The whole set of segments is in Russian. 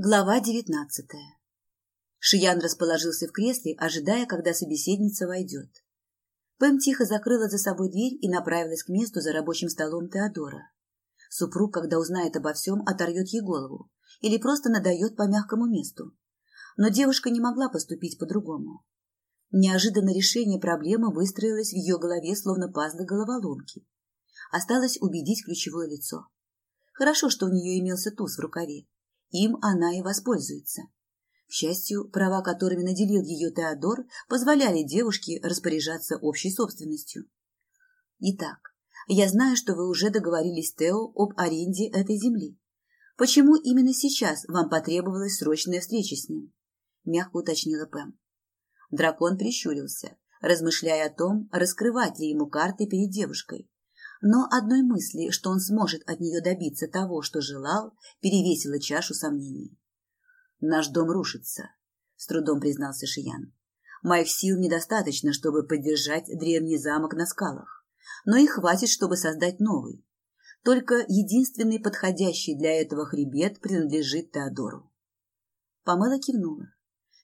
Глава девятнадцатая. Шиян расположился в кресле, ожидая, когда собеседница войдет. Пэм тихо закрыла за собой дверь и направилась к месту за рабочим столом Теодора. Супруг, когда узнает обо всем, оторвет ей голову или просто надает по мягкому месту. Но девушка не могла поступить по-другому. Неожиданно решение проблемы выстроилось в ее голове, словно пазлы головоломки. Осталось убедить ключевое лицо. Хорошо, что у нее имелся туз в рукаве им она и воспользуется. К счастью, права, которыми наделил ее Теодор, позволяли девушке распоряжаться общей собственностью. Итак, я знаю, что вы уже договорились с Тео об аренде этой земли. Почему именно сейчас вам потребовалась срочная встреча с ним? Мягко уточнила Пэм. Дракон прищурился, размышляя о том, раскрывать ли ему карты перед девушкой но одной мысли, что он сможет от нее добиться того, что желал, перевесила чашу сомнений. «Наш дом рушится», — с трудом признался Шиян. «Моих сил недостаточно, чтобы поддержать древний замок на скалах, но и хватит, чтобы создать новый. Только единственный подходящий для этого хребет принадлежит Теодору». Памела кивнула.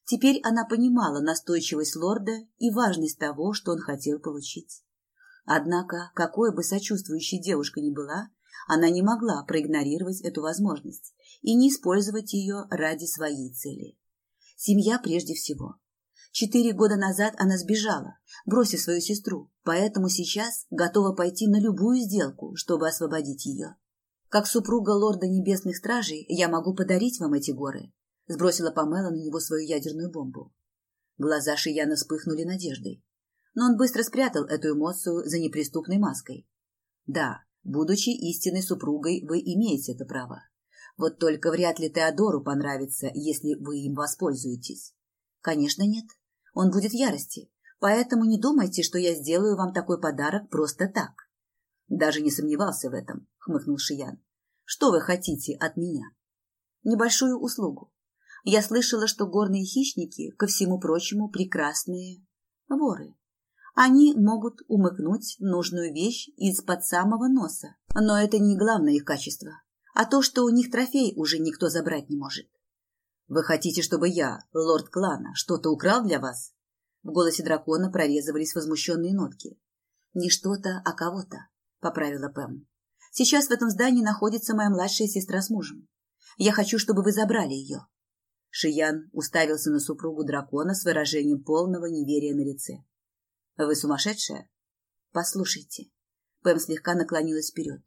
Теперь она понимала настойчивость лорда и важность того, что он хотел получить. Однако, какой бы сочувствующей девушка ни была, она не могла проигнорировать эту возможность и не использовать ее ради своей цели. Семья прежде всего. Четыре года назад она сбежала, бросив свою сестру, поэтому сейчас готова пойти на любую сделку, чтобы освободить ее. Как супруга лорда небесных стражей я могу подарить вам эти горы, сбросила Памела на него свою ядерную бомбу. Глаза Шияна вспыхнули надеждой но он быстро спрятал эту эмоцию за неприступной маской. Да, будучи истинной супругой, вы имеете это право. Вот только вряд ли Теодору понравится, если вы им воспользуетесь. Конечно, нет. Он будет в ярости. Поэтому не думайте, что я сделаю вам такой подарок просто так. Даже не сомневался в этом, хмыкнул Шиян. Что вы хотите от меня? Небольшую услугу. Я слышала, что горные хищники, ко всему прочему, прекрасные воры. Они могут умыкнуть нужную вещь из-под самого носа. Но это не главное их качество, а то, что у них трофей уже никто забрать не может. «Вы хотите, чтобы я, лорд клана, что-то украл для вас?» В голосе дракона прорезывались возмущенные нотки. «Не что-то, а кого-то», — поправила Пэм. «Сейчас в этом здании находится моя младшая сестра с мужем. Я хочу, чтобы вы забрали ее». Шиян уставился на супругу дракона с выражением полного неверия на лице. Вы сумасшедшая? Послушайте. Пэм слегка наклонилась вперед.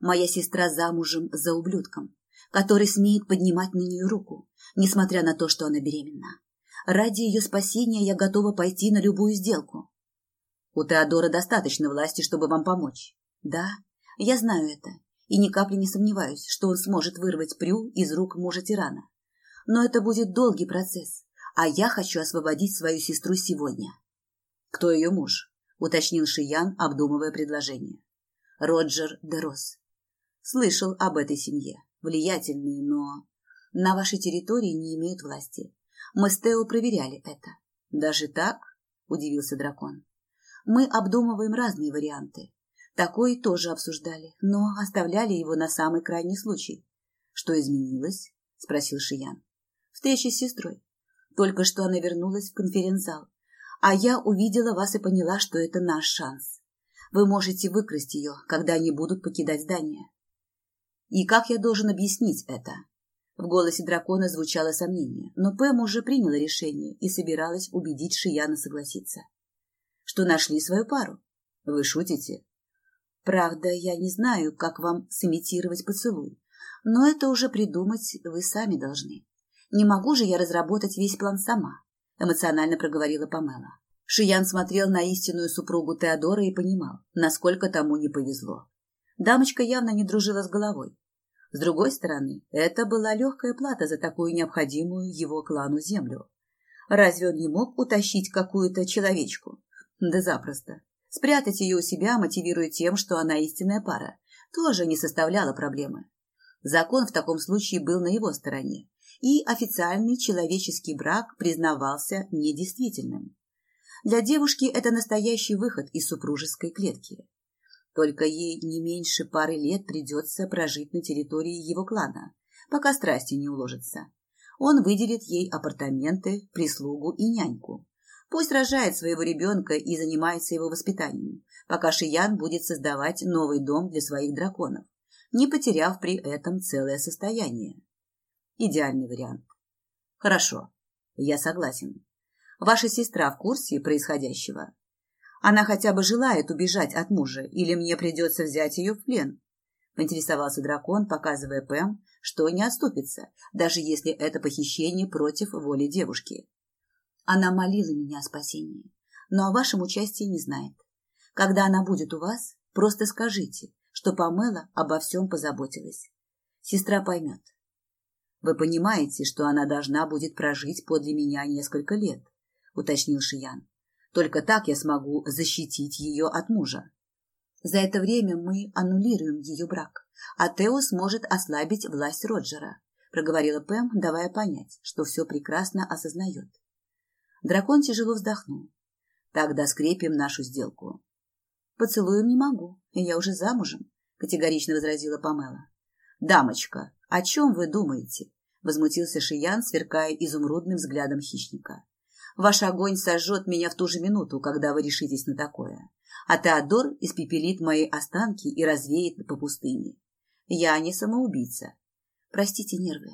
Моя сестра замужем за ублюдком, который смеет поднимать на нее руку, несмотря на то, что она беременна. Ради ее спасения я готова пойти на любую сделку. У Теодора достаточно власти, чтобы вам помочь. Да, я знаю это, и ни капли не сомневаюсь, что он сможет вырвать Прю из рук мужа тирана. Но это будет долгий процесс, а я хочу освободить свою сестру сегодня. «Кто ее муж?» — уточнил Шиян, обдумывая предложение. «Роджер Дерос. Слышал об этой семье. Влиятельные, но... На вашей территории не имеют власти. Мы с Тео проверяли это». «Даже так?» — удивился дракон. «Мы обдумываем разные варианты. Такой тоже обсуждали, но оставляли его на самый крайний случай. Что изменилось? спросил Шиян. Встреча с сестрой. Только что она вернулась в конференц-зал. А я увидела вас и поняла, что это наш шанс. Вы можете выкрасть ее, когда они будут покидать здание. И как я должен объяснить это? В голосе дракона звучало сомнение, но Пэм уже приняла решение и собиралась убедить Шияна согласиться. Что нашли свою пару. Вы шутите? Правда, я не знаю, как вам сымитировать поцелуй, но это уже придумать вы сами должны. Не могу же я разработать весь план сама эмоционально проговорила Памела. Шиян смотрел на истинную супругу Теодора и понимал, насколько тому не повезло. Дамочка явно не дружила с головой. С другой стороны, это была легкая плата за такую необходимую его клану землю. Разве он не мог утащить какую-то человечку? Да запросто. Спрятать ее у себя, мотивируя тем, что она истинная пара, тоже не составляло проблемы. Закон в таком случае был на его стороне, и официальный человеческий брак признавался недействительным. Для девушки это настоящий выход из супружеской клетки. Только ей не меньше пары лет придется прожить на территории его клана, пока страсти не уложатся. Он выделит ей апартаменты, прислугу и няньку. Пусть рожает своего ребенка и занимается его воспитанием, пока Шиян будет создавать новый дом для своих драконов, не потеряв при этом целое состояние. Идеальный вариант. Хорошо, я согласен. Ваша сестра в курсе происходящего? Она хотя бы желает убежать от мужа, или мне придется взять ее в плен? Поинтересовался дракон, показывая Пэм, что не отступится, даже если это похищение против воли девушки. Она молила меня о спасении, но о вашем участии не знает. Когда она будет у вас, просто скажите, что Памела обо всем позаботилась. Сестра поймет. Вы понимаете, что она должна будет прожить подле меня несколько лет, уточнил Шиян. Только так я смогу защитить ее от мужа. За это время мы аннулируем ее брак, а Тео сможет ослабить власть Роджера, проговорила Пэм, давая понять, что все прекрасно осознает. Дракон тяжело вздохнул. Тогда скрепим нашу сделку. Поцелуем не могу, я уже замужем, категорично возразила Памела. Дамочка, о чем вы думаете? Возмутился Шиян, сверкая изумрудным взглядом хищника. Ваш огонь сожжет меня в ту же минуту, когда вы решитесь на такое. А Теодор испепелит мои останки и развеет по пустыне. Я не самоубийца. Простите нервы.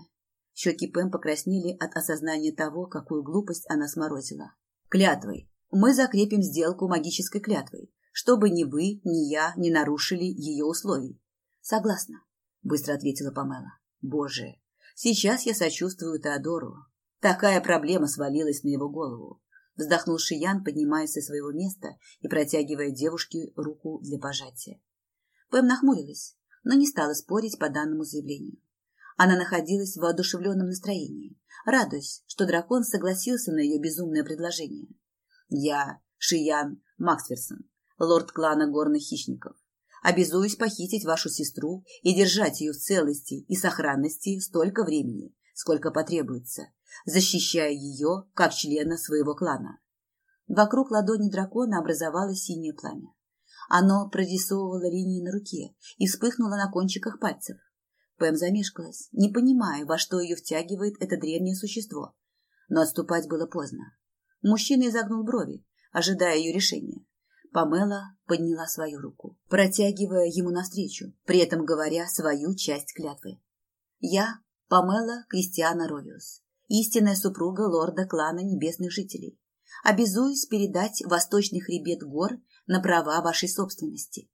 Щеки Пэм покраснели от осознания того, какую глупость она сморозила. Клятвой. Мы закрепим сделку магической клятвой, чтобы ни вы, ни я не нарушили ее условий. Согласна, быстро ответила Памела. Боже, Сейчас я сочувствую Теодору. Такая проблема свалилась на его голову. Вздохнул Шиян, поднимаясь со своего места и протягивая девушке руку для пожатия. Пэм нахмурилась, но не стала спорить по данному заявлению. Она находилась в воодушевленном настроении, радуясь, что дракон согласился на ее безумное предложение. «Я, Шиян Максверсон, лорд клана горных хищников, Обязуюсь похитить вашу сестру и держать ее в целости и сохранности столько времени, сколько потребуется, защищая ее как члена своего клана. Вокруг ладони дракона образовалось синее пламя. Оно прорисовывало линии на руке и вспыхнуло на кончиках пальцев. Пэм замешкалась, не понимая, во что ее втягивает это древнее существо. Но отступать было поздно. Мужчина изогнул брови, ожидая ее решения. Памела подняла свою руку, протягивая ему навстречу, при этом говоря свою часть клятвы. «Я Памела Кристиана Ровиус, истинная супруга лорда клана Небесных Жителей, обязуюсь передать восточный хребет гор на права вашей собственности».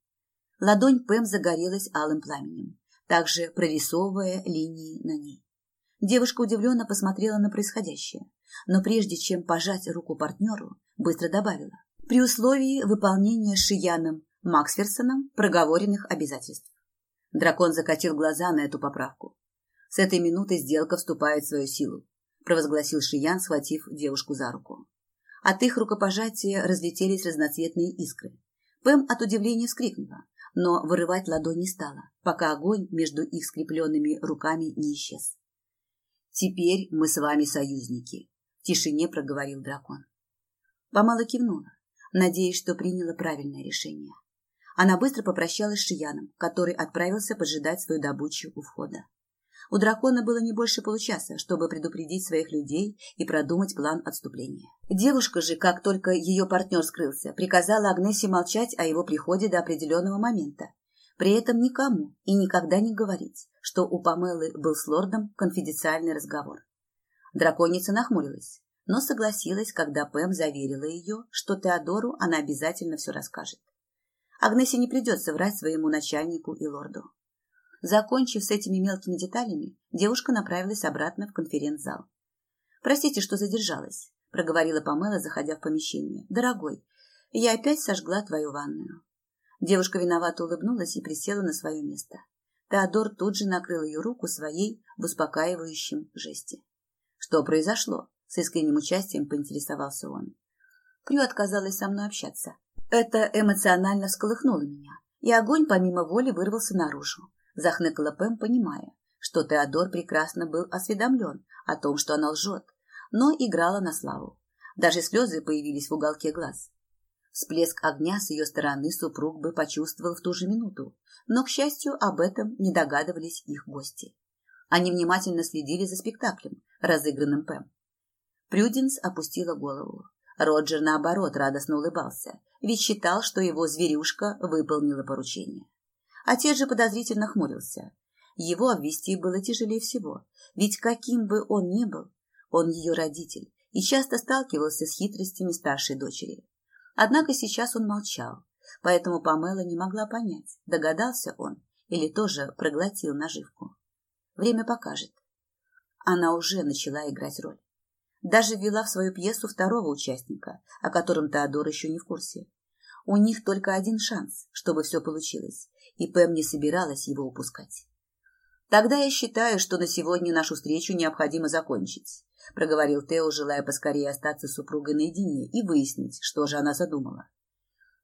Ладонь Пэм загорелась алым пламенем, также прорисовывая линии на ней. Девушка удивленно посмотрела на происходящее, но прежде чем пожать руку партнеру, быстро добавила при условии выполнения Шияном Максферсоном проговоренных обязательств. Дракон закатил глаза на эту поправку. С этой минуты сделка вступает в свою силу, провозгласил Шиян, схватив девушку за руку. От их рукопожатия разлетелись разноцветные искры. Пэм от удивления вскрикнула, но вырывать ладонь не стала, пока огонь между их скрепленными руками не исчез. «Теперь мы с вами союзники», — в тишине проговорил дракон. Помало кивнула, надеясь, что приняла правильное решение. Она быстро попрощалась с Шияном, который отправился поджидать свою добычу у входа. У дракона было не больше получаса, чтобы предупредить своих людей и продумать план отступления. Девушка же, как только ее партнер скрылся, приказала Агнессе молчать о его приходе до определенного момента. При этом никому и никогда не говорить, что у Памелы был с лордом конфиденциальный разговор. Драконица нахмурилась но согласилась, когда Пэм заверила ее, что Теодору она обязательно все расскажет. Агнесе не придется врать своему начальнику и лорду. Закончив с этими мелкими деталями, девушка направилась обратно в конференц-зал. «Простите, что задержалась», — проговорила Памела, заходя в помещение. «Дорогой, я опять сожгла твою ванную». Девушка виновато улыбнулась и присела на свое место. Теодор тут же накрыл ее руку своей в успокаивающем жесте. «Что произошло?» С искренним участием поинтересовался он. Крю отказалась со мной общаться. Это эмоционально всколыхнуло меня, и огонь помимо воли вырвался наружу. Захныкала Пэм, понимая, что Теодор прекрасно был осведомлен о том, что она лжет, но играла на славу. Даже слезы появились в уголке глаз. Всплеск огня с ее стороны супруг бы почувствовал в ту же минуту, но, к счастью, об этом не догадывались их гости. Они внимательно следили за спектаклем, разыгранным Пэм. Прюденс опустила голову. Роджер, наоборот, радостно улыбался, ведь считал, что его зверюшка выполнила поручение. Отец же подозрительно хмурился. Его обвести было тяжелее всего, ведь каким бы он ни был, он ее родитель и часто сталкивался с хитростями старшей дочери. Однако сейчас он молчал, поэтому Памела не могла понять, догадался он или тоже проглотил наживку. Время покажет. Она уже начала играть роль. Даже ввела в свою пьесу второго участника, о котором Теодор еще не в курсе. У них только один шанс, чтобы все получилось, и Пэм не собиралась его упускать. «Тогда я считаю, что на сегодня нашу встречу необходимо закончить», проговорил Тео, желая поскорее остаться с супругой наедине и выяснить, что же она задумала.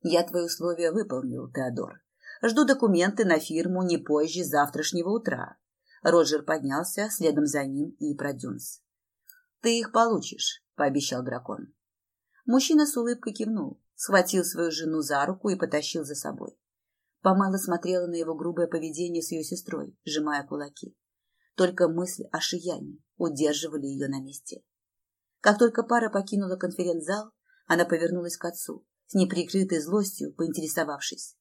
«Я твои условия выполнил, Теодор. Жду документы на фирму не позже завтрашнего утра». Роджер поднялся, следом за ним и продюнс. «Ты их получишь», — пообещал дракон. Мужчина с улыбкой кивнул, схватил свою жену за руку и потащил за собой. Помала смотрела на его грубое поведение с ее сестрой, сжимая кулаки. Только мысли о Шияне удерживали ее на месте. Как только пара покинула конференц-зал, она повернулась к отцу, с неприкрытой злостью поинтересовавшись.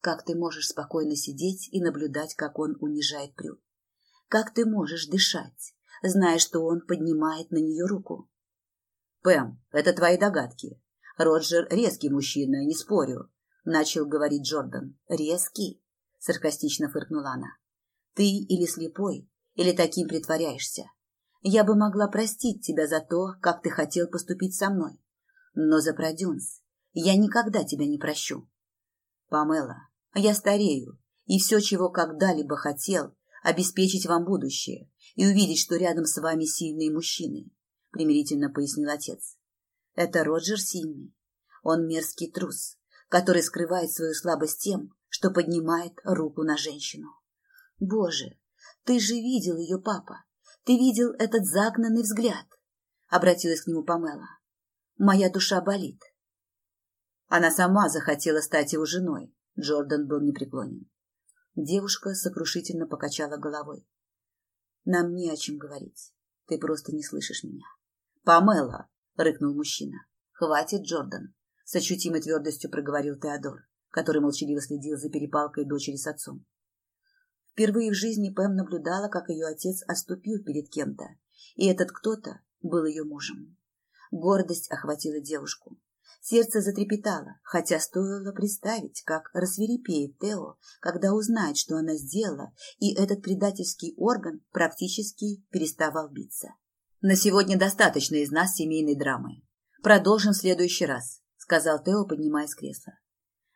«Как ты можешь спокойно сидеть и наблюдать, как он унижает Прю? Как ты можешь дышать, зная, что он поднимает на нее руку. «Пэм, это твои догадки. Роджер резкий мужчина, не спорю», — начал говорить Джордан. «Резкий?» — саркастично фыркнула она. «Ты или слепой, или таким притворяешься. Я бы могла простить тебя за то, как ты хотел поступить со мной. Но за Продюнс я никогда тебя не прощу. Памела, я старею, и все, чего когда-либо хотел, обеспечить вам будущее, и увидеть, что рядом с вами сильные мужчины, примирительно пояснил отец. Это Роджер сильный. Он мерзкий трус, который скрывает свою слабость тем, что поднимает руку на женщину. Боже, ты же видел ее, папа. Ты видел этот загнанный взгляд. Обратилась к нему Памела. Моя душа болит. Она сама захотела стать его женой. Джордан был непреклонен. Девушка сокрушительно покачала головой. Нам не о чем говорить. Ты просто не слышишь меня. Памела, рыкнул мужчина. Хватит, Джордан, с ощутимой твердостью проговорил Теодор, который молчаливо следил за перепалкой дочери с отцом. Впервые в жизни Пэм наблюдала, как ее отец оступил перед кем-то, и этот кто-то был ее мужем. Гордость охватила девушку. Сердце затрепетало, хотя стоило представить, как рассверепеет Тео, когда узнает, что она сделала, и этот предательский орган практически переставал биться. «На сегодня достаточно из нас семейной драмы. Продолжим в следующий раз», — сказал Тео, поднимаясь с кресла.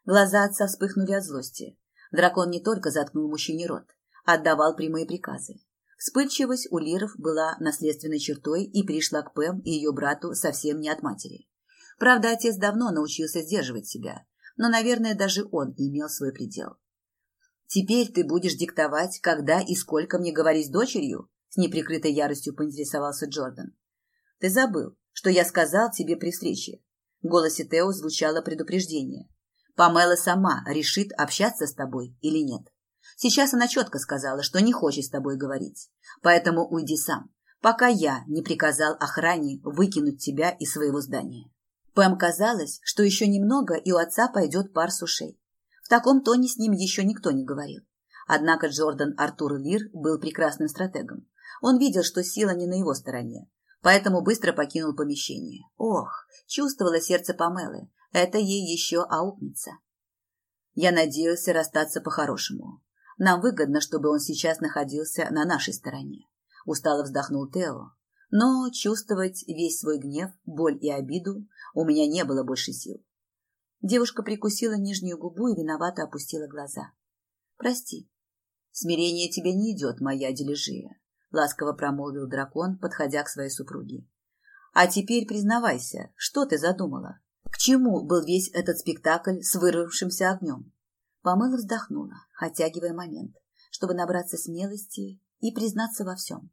Глаза отца вспыхнули от злости. Дракон не только заткнул мужчине рот, отдавал прямые приказы. Вспыльчивость у Лиров была наследственной чертой и пришла к Пэм и ее брату совсем не от матери. Правда, отец давно научился сдерживать себя, но, наверное, даже он имел свой предел. «Теперь ты будешь диктовать, когда и сколько мне говорить с дочерью?» С неприкрытой яростью поинтересовался Джордан. «Ты забыл, что я сказал тебе при встрече?» В голосе Тео звучало предупреждение. «Памела сама решит, общаться с тобой или нет. Сейчас она четко сказала, что не хочет с тобой говорить. Поэтому уйди сам, пока я не приказал охране выкинуть тебя из своего здания». Пэм казалось, что еще немного, и у отца пойдет пар с ушей. В таком тоне с ним еще никто не говорил. Однако Джордан Артур Лир был прекрасным стратегом. Он видел, что сила не на его стороне, поэтому быстро покинул помещение. Ох, чувствовало сердце Памелы, это ей еще аукнется. Я надеялся расстаться по-хорошему. Нам выгодно, чтобы он сейчас находился на нашей стороне. Устало вздохнул Тео. Но чувствовать весь свой гнев, боль и обиду у меня не было больше сил. Девушка прикусила нижнюю губу и виновато опустила глаза. «Прости. Смирение тебе не идет, моя дележия», — ласково промолвил дракон, подходя к своей супруге. «А теперь признавайся, что ты задумала? К чему был весь этот спектакль с вырвавшимся огнем?» Помыла вздохнула, оттягивая момент, чтобы набраться смелости и признаться во всем.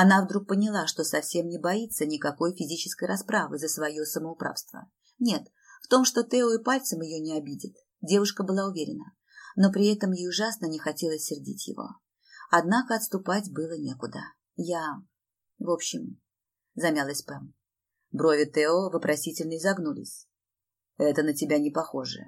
Она вдруг поняла, что совсем не боится никакой физической расправы за свое самоуправство. Нет, в том, что Тео и пальцем ее не обидит, девушка была уверена, но при этом ей ужасно не хотелось сердить его. Однако отступать было некуда. Я... В общем, замялась Пэм. Брови Тео вопросительно изогнулись. Это на тебя не похоже.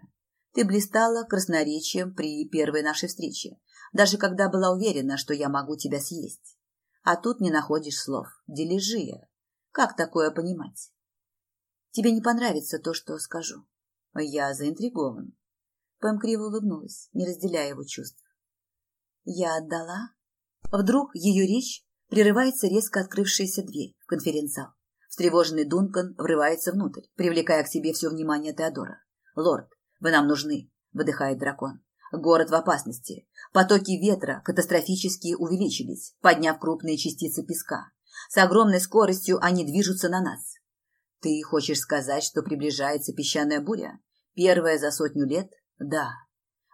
Ты блистала красноречием при первой нашей встрече, даже когда была уверена, что я могу тебя съесть. А тут не находишь слов. Дележия. Как такое понимать? Тебе не понравится то, что скажу. Я заинтригован. Пэм криво улыбнулась, не разделяя его чувств. Я отдала? Вдруг ее речь прерывается резко открывшаяся дверь в конференц-зал. Встревоженный Дункан врывается внутрь, привлекая к себе все внимание Теодора. «Лорд, вы нам нужны», — выдыхает дракон. «Город в опасности. Потоки ветра катастрофически увеличились, подняв крупные частицы песка. С огромной скоростью они движутся на нас. Ты хочешь сказать, что приближается песчаная буря? Первая за сотню лет? Да.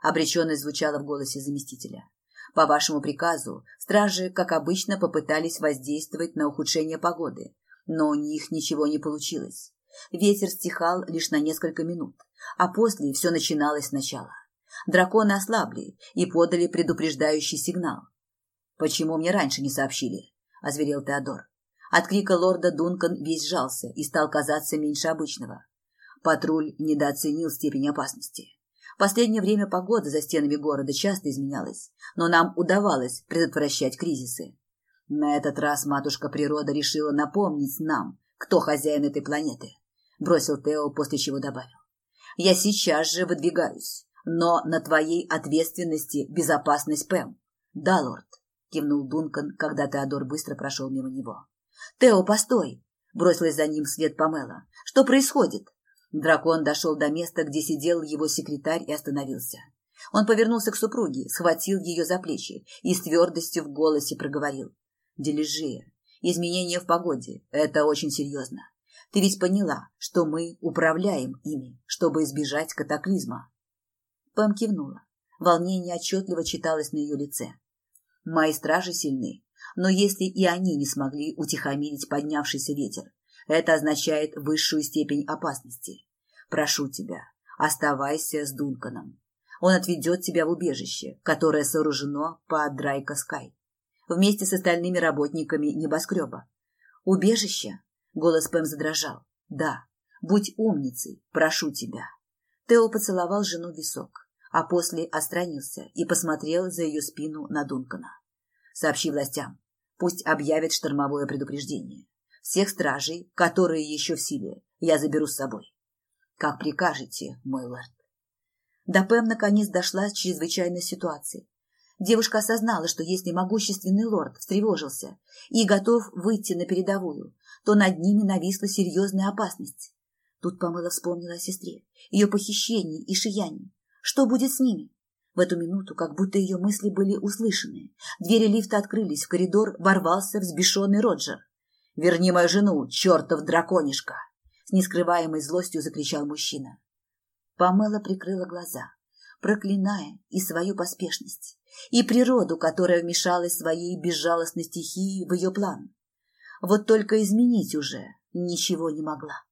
Обреченность звучала в голосе заместителя. По вашему приказу, стражи, как обычно, попытались воздействовать на ухудшение погоды, но у них ничего не получилось. Ветер стихал лишь на несколько минут, а после все начиналось сначала. Драконы ослабли и подали предупреждающий сигнал. «Почему мне раньше не сообщили?» – озверел Теодор. От крика лорда Дункан весь сжался и стал казаться меньше обычного. Патруль недооценил степень опасности. Последнее время погода за стенами города часто изменялась, но нам удавалось предотвращать кризисы. На этот раз матушка природа решила напомнить нам, кто хозяин этой планеты, бросил Тео, после чего добавил. Я сейчас же выдвигаюсь, но на твоей ответственности безопасность Пэм. Да, лорд, кивнул Дункан, когда Теодор быстро прошел мимо него. Тео, постой, бросилась за ним вслед Памела. Что происходит? Дракон дошел до места, где сидел его секретарь и остановился. Он повернулся к супруге, схватил ее за плечи и с твердостью в голосе проговорил. Дележия, изменения в погоде – это очень серьезно. Ты ведь поняла, что мы управляем ими, чтобы избежать катаклизма. Пэм кивнула. Волнение отчетливо читалось на ее лице. Мои стражи сильны, но если и они не смогли утихомирить поднявшийся ветер, это означает высшую степень опасности. Прошу тебя, оставайся с Дунканом. Он отведет тебя в убежище, которое сооружено под Драйка Скай вместе с остальными работниками небоскреба. «Убежище?» — голос Пэм задрожал. «Да, будь умницей, прошу тебя». Тео поцеловал жену в висок, а после отстранился и посмотрел за ее спину на Дункана. «Сообщи властям, пусть объявят штормовое предупреждение. Всех стражей, которые еще в силе, я заберу с собой. Как прикажете, мой лорд». До Пэм наконец дошла чрезвычайная ситуация, Девушка осознала, что если могущественный лорд встревожился и готов выйти на передовую, то над ними нависла серьезная опасность. Тут Памела вспомнила о сестре, ее похищении и шиянии. Что будет с ними? В эту минуту, как будто ее мысли были услышаны, двери лифта открылись, в коридор ворвался взбешенный Роджер. «Верни мою жену, чертов драконишка!» С нескрываемой злостью закричал мужчина. Памела прикрыла глаза проклиная и свою поспешность, и природу, которая вмешалась своей безжалостной стихией в ее план. Вот только изменить уже ничего не могла.